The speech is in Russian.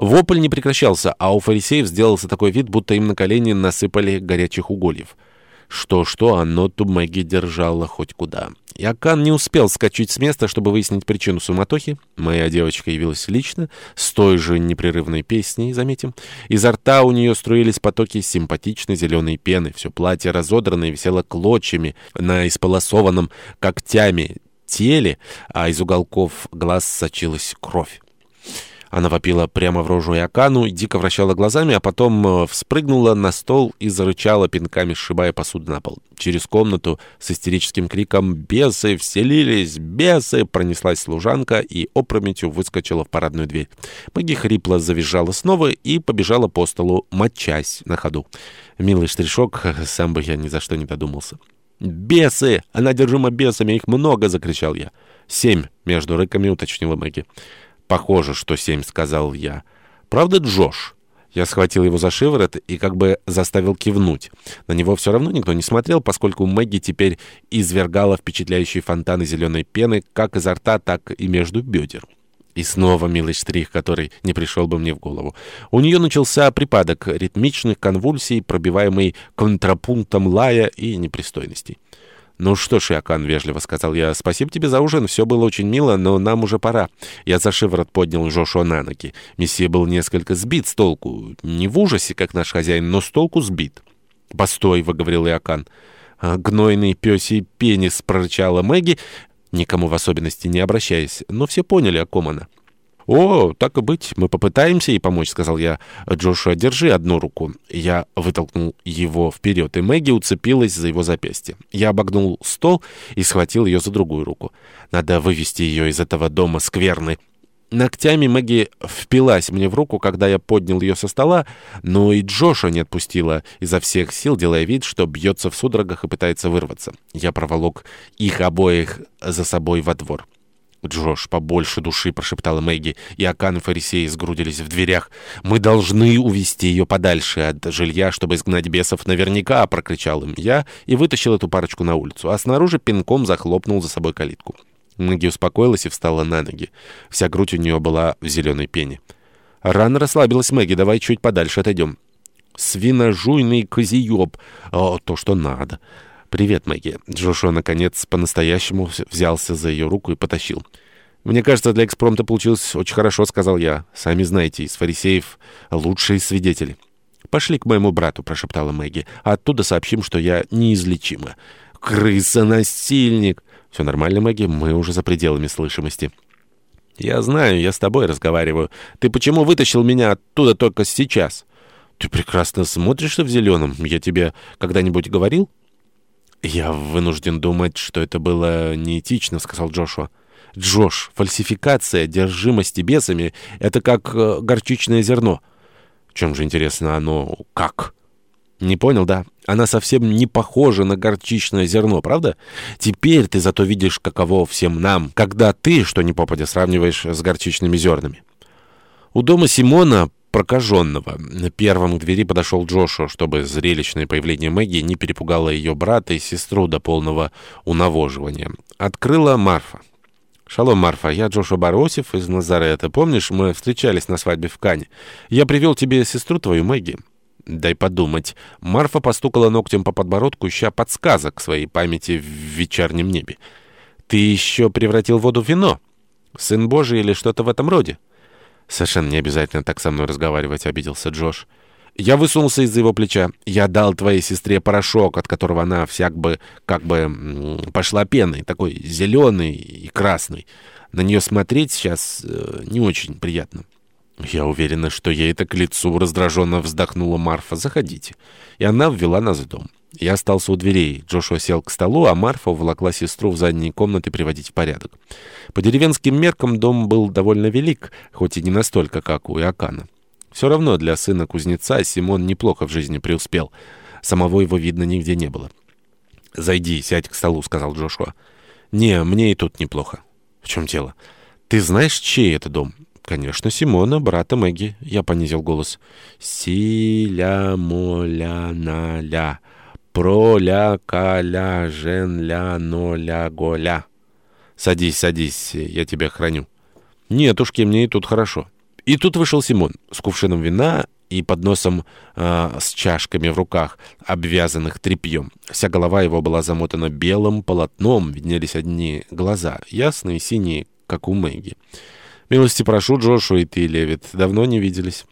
Вопль не прекращался, а у фарисеев сделался такой вид, будто им на колени насыпали горячих угольев. Что-что, а ноту Мэгги держала хоть куда. Якан не успел скачать с места, чтобы выяснить причину суматохи. Моя девочка явилась лично, с той же непрерывной песней, заметим. Изо рта у нее струились потоки симпатичной зеленой пены. Все платье разодранное висело клочьями на исполосованном когтями теле, а из уголков глаз сочилась кровь. Она вопила прямо в рожу Иокану, дико вращала глазами, а потом э, вспрыгнула на стол и зарычала пинками, сшибая посуду на пол. Через комнату с истерическим криком «Бесы! Вселились! Бесы!» пронеслась служанка и опрометью выскочила в парадную дверь. Мэгги хрипло завизжала снова и побежала по столу, мочась на ходу. Милый штришок, сам бы я ни за что не додумался. «Бесы! Она держима бесами! Их много!» — закричал я. «Семь!» — между рыками уточнила Мэгги. «Похоже, что семь», — сказал я. «Правда, Джош?» Я схватил его за шиворот и как бы заставил кивнуть. На него все равно никто не смотрел, поскольку Мэгги теперь извергала впечатляющие фонтаны зеленой пены как изо рта, так и между бедер. И снова милый штрих, который не пришел бы мне в голову. У нее начался припадок ритмичных конвульсий, пробиваемый контрапунктом лая и непристойностей. «Ну что ж, Иоанн, — вежливо сказал я, — спасибо тебе за ужин, все было очень мило, но нам уже пора». Я за шиворот поднял Жошуа на ноги. Месье был несколько сбит с толку. Не в ужасе, как наш хозяин, но с толку сбит. «Постой», — выговорил Иоанн. «Гнойный пёсий пенис», — прорычала Мэгги, никому в особенности не обращаясь, но все поняли, о ком она. «О, так и быть, мы попытаемся ей помочь», — сказал я. «Джошуа, держи одну руку». Я вытолкнул его вперед, и Мэгги уцепилась за его запястье. Я обогнул стол и схватил ее за другую руку. «Надо вывести ее из этого дома скверны». Ногтями Мэгги впилась мне в руку, когда я поднял ее со стола, но и Джоша не отпустила изо всех сил, делая вид, что бьется в судорогах и пытается вырваться. Я проволок их обоих за собой во двор. «Джош, побольше души!» — прошептала Мэгги, и Акан и фарисеи сгрудились в дверях. «Мы должны увести ее подальше от жилья, чтобы изгнать бесов наверняка!» — прокричал им я и вытащил эту парочку на улицу, а снаружи пинком захлопнул за собой калитку. Мэгги успокоилась и встала на ноги. Вся грудь у нее была в зеленой пене. Рано расслабилась Мэгги, давай чуть подальше отойдем. «Свиножуйный козееб!» «О, то, что надо!» «Привет, Мэгги». Джошуа, наконец, по-настоящему взялся за ее руку и потащил. «Мне кажется, для экспромта получилось очень хорошо», — сказал я. «Сами знаете, из фарисеев лучшие свидетели». «Пошли к моему брату», — прошептала Мэгги. «А оттуда сообщим, что я неизлечима». «Крыса-насильник!» «Все нормально, Мэгги, мы уже за пределами слышимости». «Я знаю, я с тобой разговариваю. Ты почему вытащил меня оттуда только сейчас?» «Ты прекрасно смотришься в зеленом. Я тебе когда-нибудь говорил?» «Я вынужден думать, что это было неэтично», — сказал Джошуа. «Джош, фальсификация одержимости бесами — это как э, горчичное зерно». «В чем же, интересно, оно как?» «Не понял, да? Она совсем не похожа на горчичное зерно, правда? Теперь ты зато видишь, каково всем нам, когда ты, что ни попадя, сравниваешь с горчичными зернами». У дома Симона прокаженного. Первым к двери подошел Джошуа, чтобы зрелищное появление Мэгги не перепугало ее брата и сестру до полного унавоживания. Открыла Марфа. «Шалом, Марфа, я Джошуа Баросев из Назарета. Помнишь, мы встречались на свадьбе в Кане? Я привел тебе сестру твою, Мэгги». «Дай подумать». Марфа постукала ногтем по подбородку, ища подсказок своей памяти в вечернем небе. «Ты еще превратил воду в вино? Сын Божий или что-то в этом роде?» «Совершенно не обязательно так со мной разговаривать», — обиделся Джош. Я высунулся из-за его плеча. «Я дал твоей сестре порошок, от которого она всяк бы, как бы, пошла пеной, такой зеленый и красный. На нее смотреть сейчас э, не очень приятно». «Я уверена, что ей это к лицу», — раздраженно вздохнула Марфа. «Заходите». И она ввела нас в дом. Я остался у дверей. Джошуа сел к столу, а Марфа уволокла сестру в задние комнаты приводить в порядок. По деревенским меркам дом был довольно велик, хоть и не настолько, как у Иокана. Все равно для сына кузнеца Симон неплохо в жизни преуспел. Самого его видно нигде не было. «Зайди, сядь к столу», — сказал Джошуа. «Не, мне и тут неплохо». «В чем дело?» «Ты знаешь, чей это дом?» «Конечно, Симона, брата Мэгги», — я понизил голос. «Си-ля-мо-ля-на-ля». Про-ля-ка-ля-жен-ля-но-ля-голя. Садись, садись, я тебя храню. Нетушки, мне и тут хорошо. И тут вышел Симон с кувшином вина и подносом э, с чашками в руках, обвязанных тряпьем. Вся голова его была замотана белым полотном, виднелись одни глаза, ясные, синие, как у Мэгги. «Милости прошу, Джошу и ты, Левит, давно не виделись».